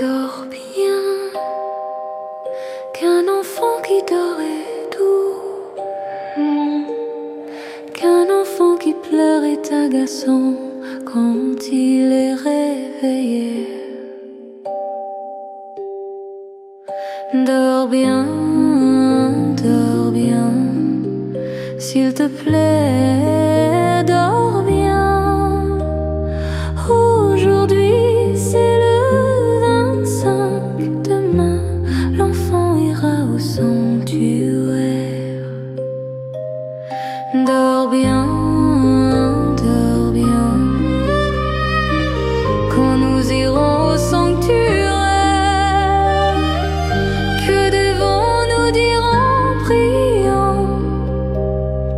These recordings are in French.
Dors bien, qu'un enfant qui dort est doux, qu'un enfant qui pleure est agaçant quand il est réveillé. Dors bien, dors bien, s'il te plaît, dors sanctuaire. Dors bien, dors bien, quand nous irons au sanctuaire. Que devons-nous dire en priant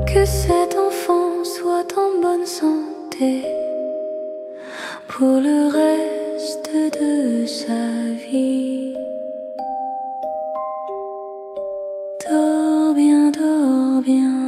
que cet enfant soit en bonne santé pour le reste Dors bien, dors bien.